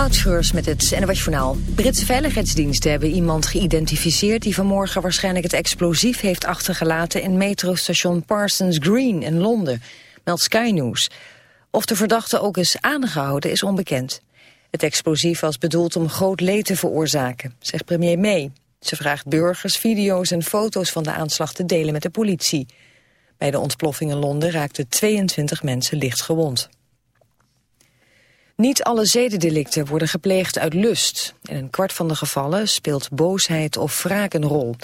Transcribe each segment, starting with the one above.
Moutschreurs met het NWS Journaal. Britse veiligheidsdiensten hebben iemand geïdentificeerd... die vanmorgen waarschijnlijk het explosief heeft achtergelaten... in metrostation Parsons Green in Londen, meldt Sky News. Of de verdachte ook is aangehouden is onbekend. Het explosief was bedoeld om groot leed te veroorzaken, zegt premier May. Ze vraagt burgers video's en foto's van de aanslag te delen met de politie. Bij de ontploffing in Londen raakten 22 mensen licht gewond. Niet alle zedendelicten worden gepleegd uit lust. In een kwart van de gevallen speelt boosheid of wraak een rol.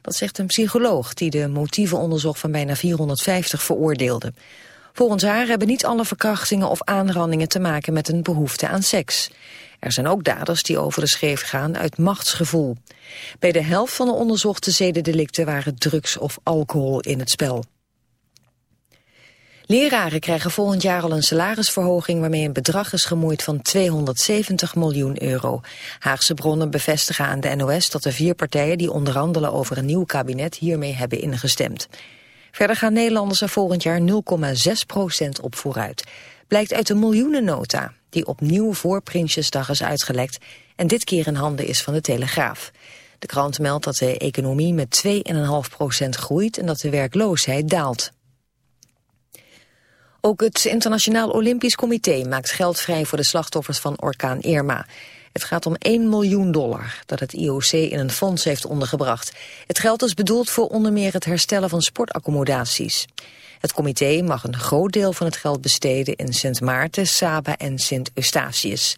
Dat zegt een psycholoog die de motievenonderzoek van bijna 450 veroordeelde. Volgens haar hebben niet alle verkrachtingen of aanrandingen te maken met een behoefte aan seks. Er zijn ook daders die over de scheef gaan uit machtsgevoel. Bij de helft van de onderzochte zedendelicten waren drugs of alcohol in het spel. Leraren krijgen volgend jaar al een salarisverhoging waarmee een bedrag is gemoeid van 270 miljoen euro. Haagse bronnen bevestigen aan de NOS dat de vier partijen die onderhandelen over een nieuw kabinet hiermee hebben ingestemd. Verder gaan Nederlanders er volgend jaar 0,6 procent op vooruit. Blijkt uit de miljoenennota die opnieuw voor Prinsjesdag is uitgelekt en dit keer in handen is van de Telegraaf. De krant meldt dat de economie met 2,5 procent groeit en dat de werkloosheid daalt. Ook het Internationaal Olympisch Comité maakt geld vrij voor de slachtoffers van orkaan Irma. Het gaat om 1 miljoen dollar dat het IOC in een fonds heeft ondergebracht. Het geld is bedoeld voor onder meer het herstellen van sportaccommodaties. Het comité mag een groot deel van het geld besteden in Sint Maarten, Saba en Sint Eustatius.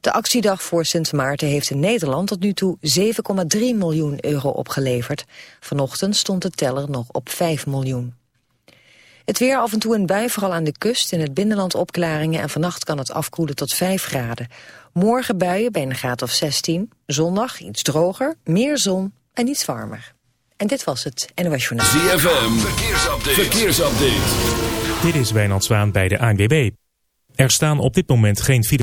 De actiedag voor Sint Maarten heeft in Nederland tot nu toe 7,3 miljoen euro opgeleverd. Vanochtend stond de teller nog op 5 miljoen. Het weer af en toe een bui, vooral aan de kust. In het binnenland opklaringen en vannacht kan het afkoelen tot 5 graden. Morgen buien bij een graad of 16. Zondag iets droger, meer zon en iets warmer. En dit was het NOS Journaal. ZFM, verkeersupdate. verkeersupdate. Dit is Wijnand Zwaan bij de ANWB. Er staan op dit moment geen file.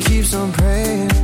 Keeps on praying.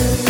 faute.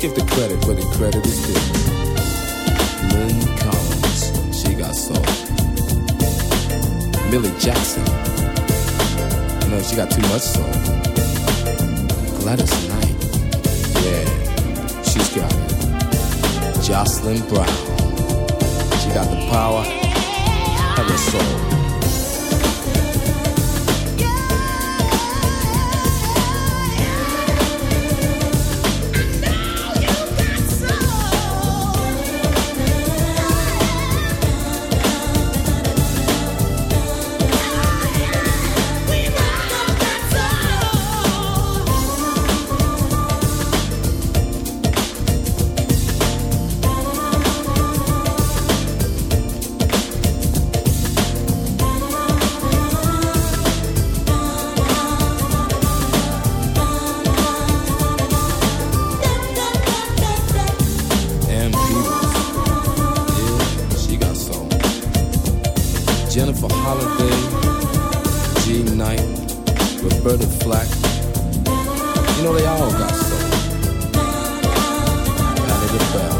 Give the credit where the credit is due. Lynn Collins, she got soul. Millie Jackson, know she got too much soul. Gladys Knight, yeah, she's got it. Jocelyn Brown, she got the power of her soul. Holiday, G Knight, Roberta Flack. You know they all got soul. Patti LaBelle.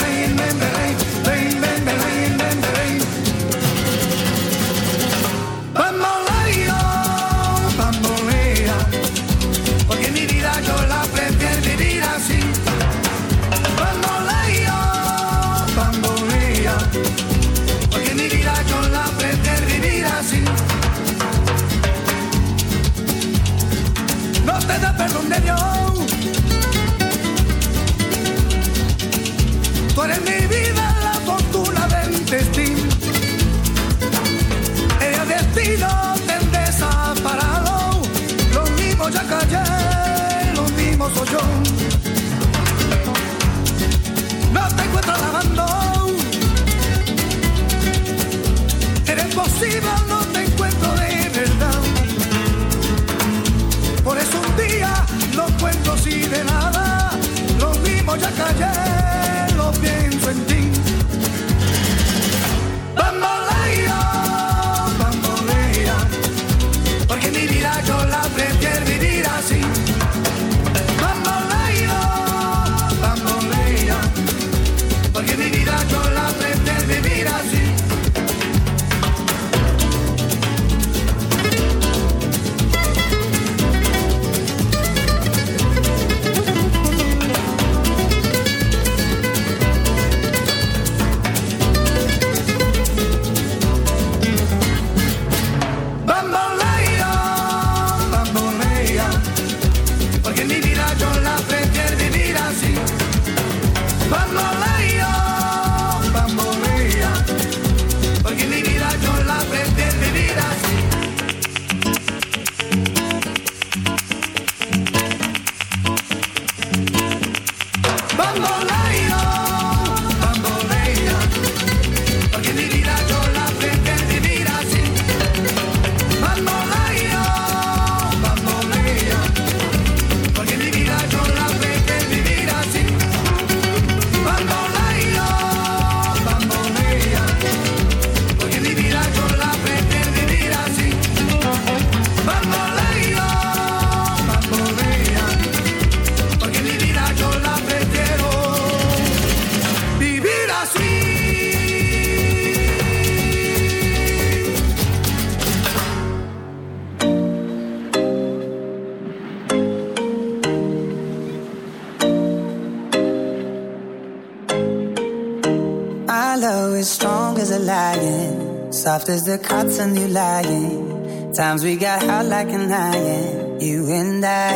soft as the cotton you lying. Times we got hot like an iron, you and I.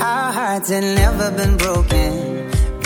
Our hearts had never been broken.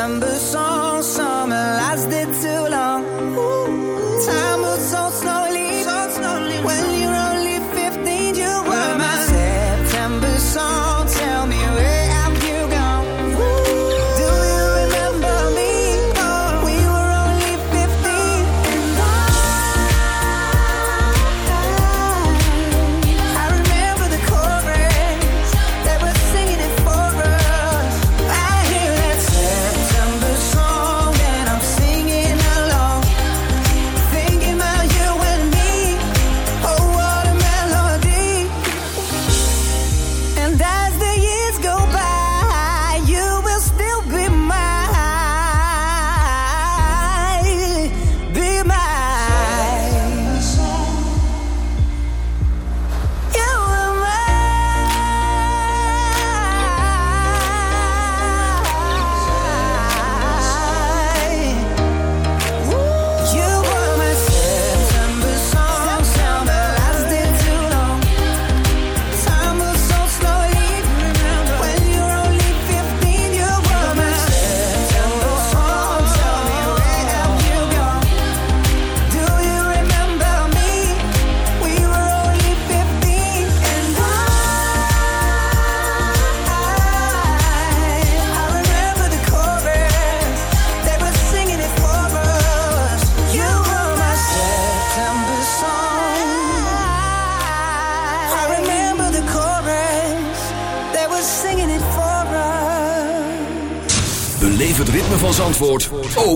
December song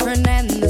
different and the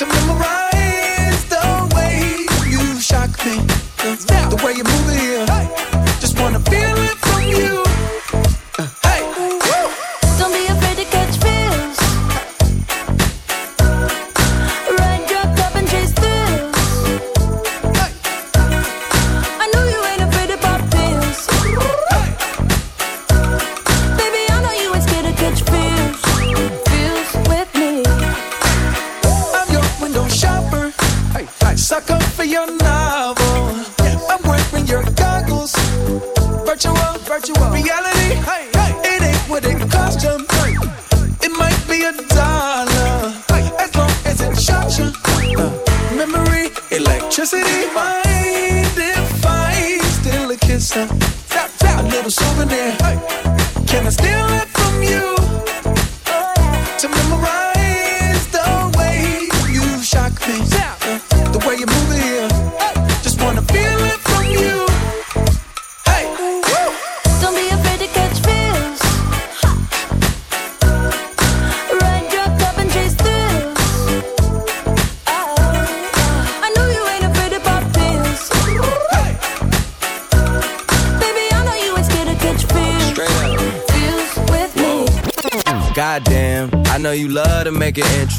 to memorize.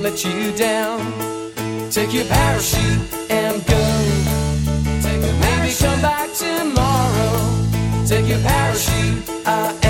won't let you down. Take your parachute and go. Take a Maybe come back tomorrow. Take your parachute, I